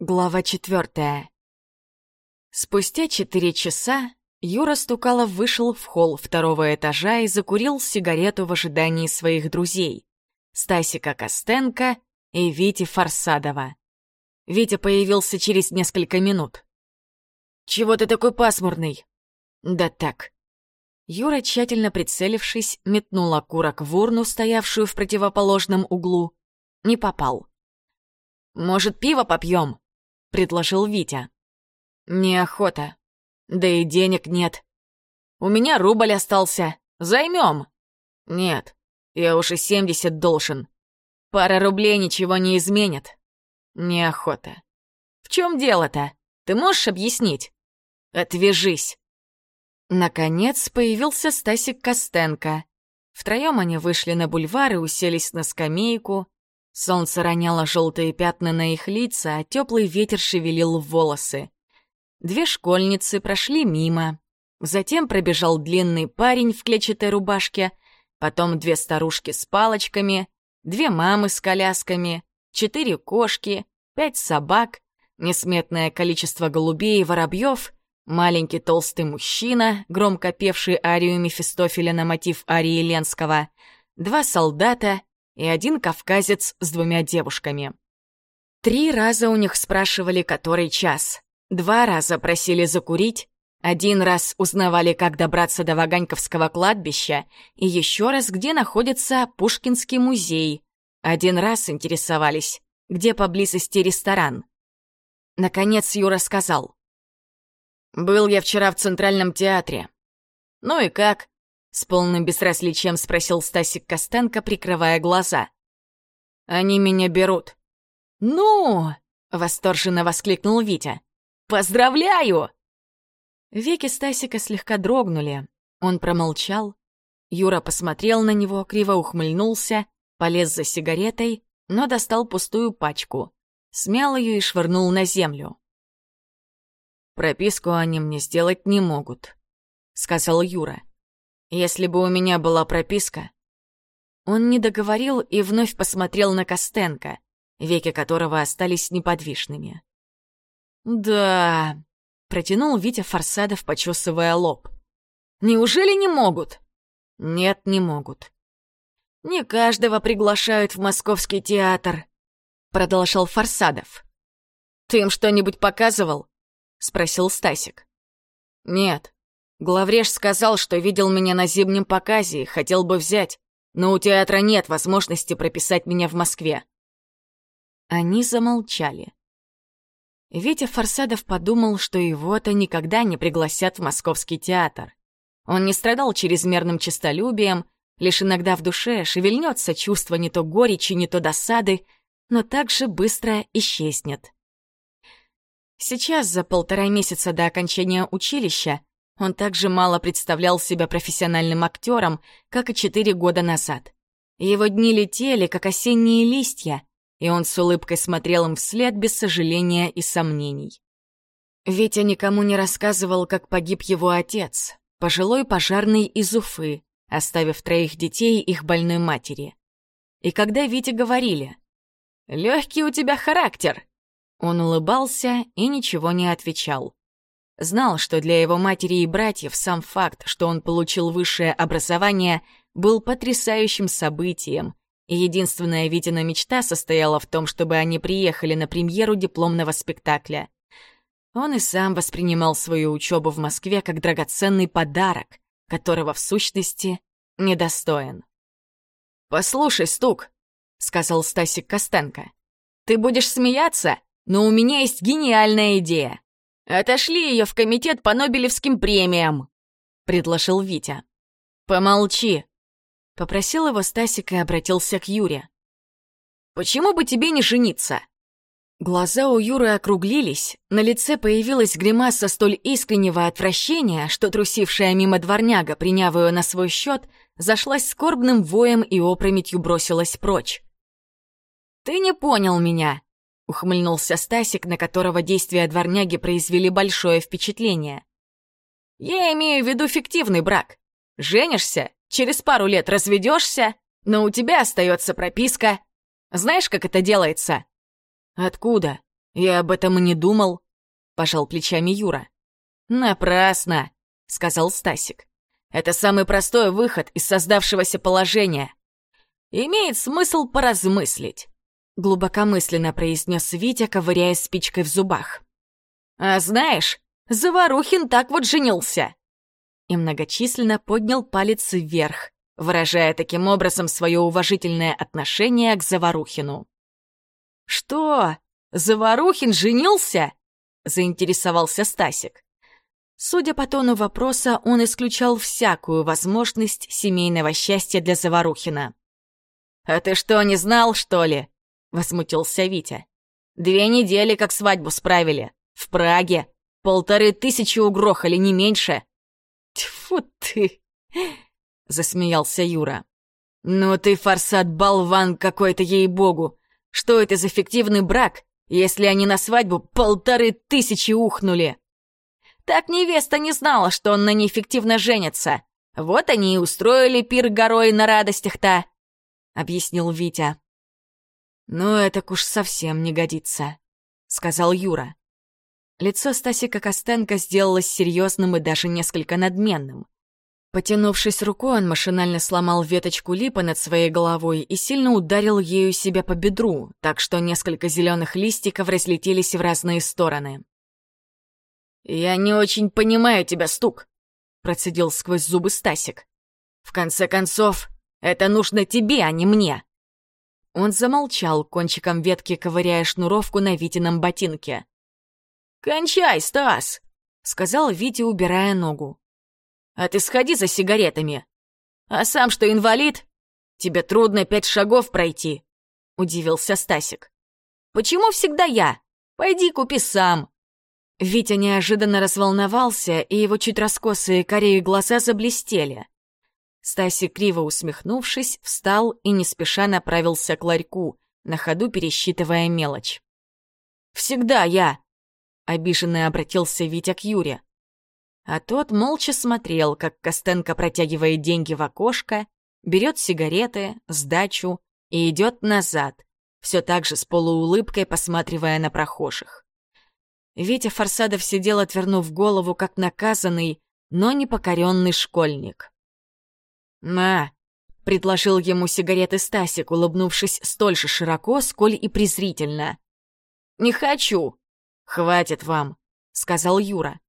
Глава четвертая. Спустя четыре часа Юра Стукалов вышел в холл второго этажа и закурил сигарету в ожидании своих друзей — Стасика Костенко и Вити Фарсадова. Витя появился через несколько минут. «Чего ты такой пасмурный?» «Да так». Юра, тщательно прицелившись, метнул окурок в урну, стоявшую в противоположном углу. Не попал. «Может, пиво попьем?» — предложил Витя. «Неохота. Да и денег нет. У меня рубль остался. Займем?» «Нет, я уже семьдесят должен. Пара рублей ничего не изменит. Неохота. В чем дело-то? Ты можешь объяснить? Отвяжись!» Наконец появился Стасик Костенко. Втроем они вышли на бульвар и уселись на скамейку. Солнце роняло желтые пятна на их лица, а теплый ветер шевелил волосы. Две школьницы прошли мимо. Затем пробежал длинный парень в клетчатой рубашке, потом две старушки с палочками, две мамы с колясками, четыре кошки, пять собак, несметное количество голубей и воробьев, маленький толстый мужчина, громко певший арию Мефистофеля на мотив арии Ленского, два солдата и один кавказец с двумя девушками. Три раза у них спрашивали, который час. Два раза просили закурить, один раз узнавали, как добраться до Ваганьковского кладбища, и еще раз, где находится Пушкинский музей. Один раз интересовались, где поблизости ресторан. Наконец Юра сказал. «Был я вчера в Центральном театре. Ну и как? С полным безразличием спросил Стасик Костенко, прикрывая глаза. «Они меня берут». «Ну!» — восторженно воскликнул Витя. «Поздравляю!» Веки Стасика слегка дрогнули. Он промолчал. Юра посмотрел на него, криво ухмыльнулся, полез за сигаретой, но достал пустую пачку, смял ее и швырнул на землю. «Прописку они мне сделать не могут», — сказал Юра. Если бы у меня была прописка... Он не договорил и вновь посмотрел на Костенко, веки которого остались неподвижными. «Да...» — протянул Витя Форсадов, почесывая лоб. «Неужели не могут?» «Нет, не могут». «Не каждого приглашают в московский театр», — продолжал Форсадов. «Ты им что-нибудь показывал?» — спросил Стасик. «Нет», Главреж сказал, что видел меня на зимнем показе и хотел бы взять, но у театра нет возможности прописать меня в Москве. Они замолчали. Витя Форсадов подумал, что его-то никогда не пригласят в московский театр. Он не страдал чрезмерным честолюбием, лишь иногда в душе шевельнется чувство не то горечи, не то досады, но также быстро исчезнет. Сейчас, за полтора месяца до окончания училища, он также мало представлял себя профессиональным актером, как и четыре года назад. Его дни летели, как осенние листья, и он с улыбкой смотрел им вслед без сожаления и сомнений. Витя никому не рассказывал, как погиб его отец, пожилой пожарный из Уфы, оставив троих детей их больной матери. И когда Вите говорили «Легкий у тебя характер», он улыбался и ничего не отвечал. Знал, что для его матери и братьев сам факт, что он получил высшее образование, был потрясающим событием, и единственная Витина мечта состояла в том, чтобы они приехали на премьеру дипломного спектакля. Он и сам воспринимал свою учебу в Москве как драгоценный подарок, которого в сущности недостоин. «Послушай, Стук», — сказал Стасик Костенко, — «ты будешь смеяться, но у меня есть гениальная идея. «Отошли ее в комитет по Нобелевским премиям», — предложил Витя. «Помолчи», — попросил его Стасик и обратился к Юре. «Почему бы тебе не жениться?» Глаза у Юры округлились, на лице появилась гримаса столь искреннего отвращения, что трусившая мимо дворняга, приняв ее на свой счет, зашлась скорбным воем и опрометью бросилась прочь. «Ты не понял меня», Ухмыльнулся Стасик, на которого действия дворняги произвели большое впечатление. «Я имею в виду фиктивный брак. Женишься, через пару лет разведешься, но у тебя остается прописка. Знаешь, как это делается?» «Откуда?» Я об этом и не думал, пожал плечами Юра. Напрасно, сказал Стасик. Это самый простой выход из создавшегося положения. Имеет смысл поразмыслить, глубокомысленно произнес Витя, ковыряя спичкой в зубах. А знаешь, Заварухин так вот женился. И многочисленно поднял палец вверх, выражая таким образом свое уважительное отношение к Заварухину. «Что? Заварухин женился?» — заинтересовался Стасик. Судя по тону вопроса, он исключал всякую возможность семейного счастья для Заварухина. «А ты что, не знал, что ли?» — возмутился Витя. «Две недели как свадьбу справили. В Праге. Полторы тысячи угрохали, не меньше». «Тьфу ты!» — засмеялся Юра. «Ну ты, форсат-болван какой-то, ей-богу! Что это за фиктивный брак, если они на свадьбу полторы тысячи ухнули?» Так невеста не знала, что он на ней фиктивно женится. Вот они и устроили пир горой на радостях-то», — объяснил Витя. «Ну, это уж совсем не годится», — сказал Юра. Лицо Стасика Костенко сделалось серьезным и даже несколько надменным. Потянувшись рукой, он машинально сломал веточку липа над своей головой и сильно ударил ею себя по бедру, так что несколько зеленых листиков разлетелись в разные стороны. «Я не очень понимаю тебя, Стук», — процедил сквозь зубы Стасик. «В конце концов, это нужно тебе, а не мне». Он замолчал, кончиком ветки ковыряя шнуровку на Витином ботинке. «Кончай, Стас!» — сказал Витя, убирая ногу. «А ты сходи за сигаретами. А сам что, инвалид? Тебе трудно пять шагов пройти», — удивился Стасик. «Почему всегда я? Пойди купи сам. Витя неожиданно разволновался, и его чуть раскосые корее глаза заблестели. Стаси, криво усмехнувшись, встал и не спеша направился к ларьку, на ходу пересчитывая мелочь. «Всегда я!» — обиженно обратился Витя к Юре. А тот молча смотрел, как Костенко протягивает деньги в окошко, берет сигареты, сдачу и идет назад, все так же с полуулыбкой посматривая на прохожих. Витя Форсадов сидел, отвернув голову, как наказанный, но непокоренный школьник. «На!» — предложил ему сигареты Стасик, улыбнувшись столь же широко, сколь и презрительно. «Не хочу!» «Хватит вам!» — сказал Юра.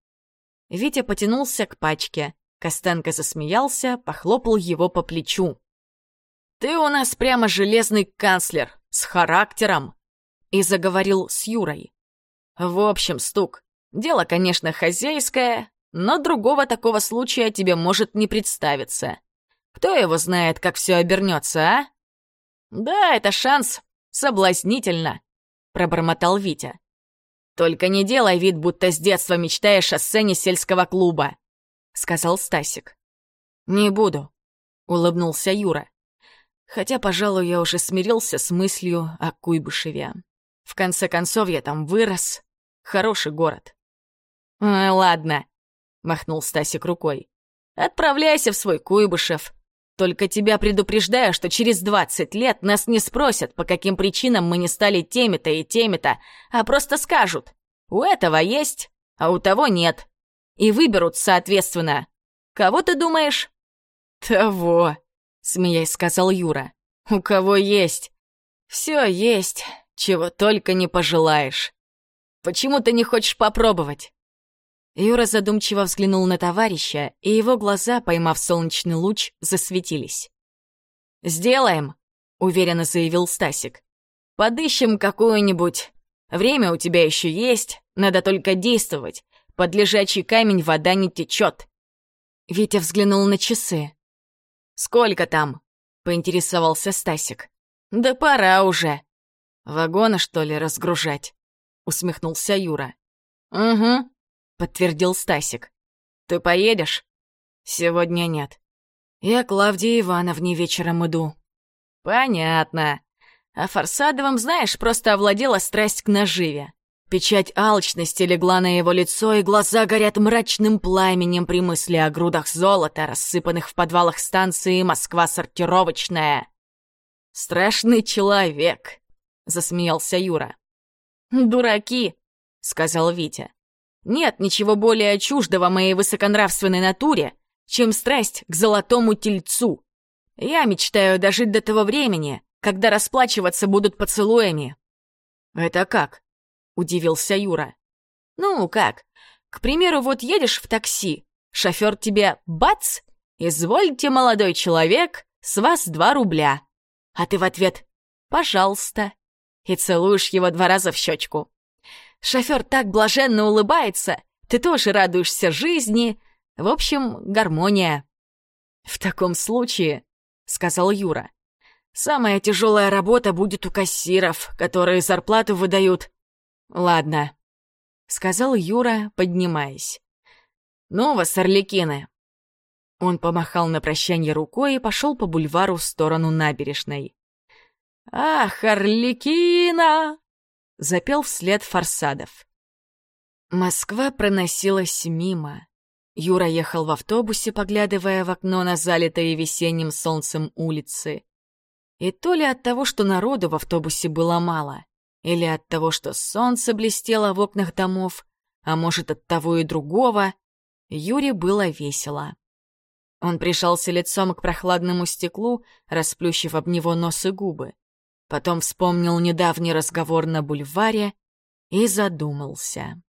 Витя потянулся к пачке. Костенко засмеялся, похлопал его по плечу. «Ты у нас прямо железный канцлер, с характером!» И заговорил с Юрой. В общем, стук. Дело, конечно, хозяйское, но другого такого случая тебе может не представиться. Кто его знает, как все обернется, а? Да, это шанс. Соблазнительно, пробормотал Витя. Только не делай вид, будто с детства мечтаешь о сцене сельского клуба, сказал Стасик. Не буду, улыбнулся Юра. Хотя, пожалуй, я уже смирился с мыслью о Куйбышеве. В конце концов, я там вырос, Хороший город». «А, ладно», — махнул Стасик рукой. «Отправляйся в свой Куйбышев. Только тебя предупреждаю, что через двадцать лет нас не спросят, по каким причинам мы не стали теми-то и теми-то, а просто скажут, у этого есть, а у того нет. И выберут, соответственно. Кого ты думаешь?» «Того», — смеясь сказал Юра. «У кого есть? Все есть, чего только не пожелаешь». Почему ты не хочешь попробовать?» Юра задумчиво взглянул на товарища, и его глаза, поймав солнечный луч, засветились. «Сделаем», — уверенно заявил Стасик. «Подыщем какую-нибудь. Время у тебя еще есть, надо только действовать. Под лежачий камень вода не течет». Витя взглянул на часы. «Сколько там?» — поинтересовался Стасик. «Да пора уже. Вагоны, что ли, разгружать?» усмехнулся Юра. «Угу», — подтвердил Стасик. «Ты поедешь?» «Сегодня нет. Я к Клавдии Ивановне вечером иду». «Понятно. А Форсадовым, знаешь, просто овладела страсть к наживе. Печать алчности легла на его лицо, и глаза горят мрачным пламенем при мысли о грудах золота, рассыпанных в подвалах станции «Москва сортировочная». «Страшный человек», — засмеялся Юра. «Дураки!» — сказал Витя. «Нет ничего более чуждого моей высоконравственной натуре, чем страсть к золотому тельцу. Я мечтаю дожить до того времени, когда расплачиваться будут поцелуями». «Это как?» — удивился Юра. «Ну, как? К примеру, вот едешь в такси, шофер тебе бац, извольте, молодой человек, с вас два рубля. А ты в ответ «пожалуйста» и целуешь его два раза в щечку. Шофер так блаженно улыбается, ты тоже радуешься жизни. В общем, гармония. «В таком случае», — сказал Юра, — «самая тяжелая работа будет у кассиров, которые зарплату выдают». «Ладно», — сказал Юра, поднимаясь. «Ну вас, орликины!» Он помахал на прощание рукой и пошел по бульвару в сторону набережной. «Ах, Орликина!» — запел вслед Форсадов. Москва проносилась мимо. Юра ехал в автобусе, поглядывая в окно на залитые весенним солнцем улицы. И то ли от того, что народу в автобусе было мало, или от того, что солнце блестело в окнах домов, а может, от того и другого, Юре было весело. Он прижался лицом к прохладному стеклу, расплющив об него нос и губы. Потом вспомнил недавний разговор на бульваре и задумался.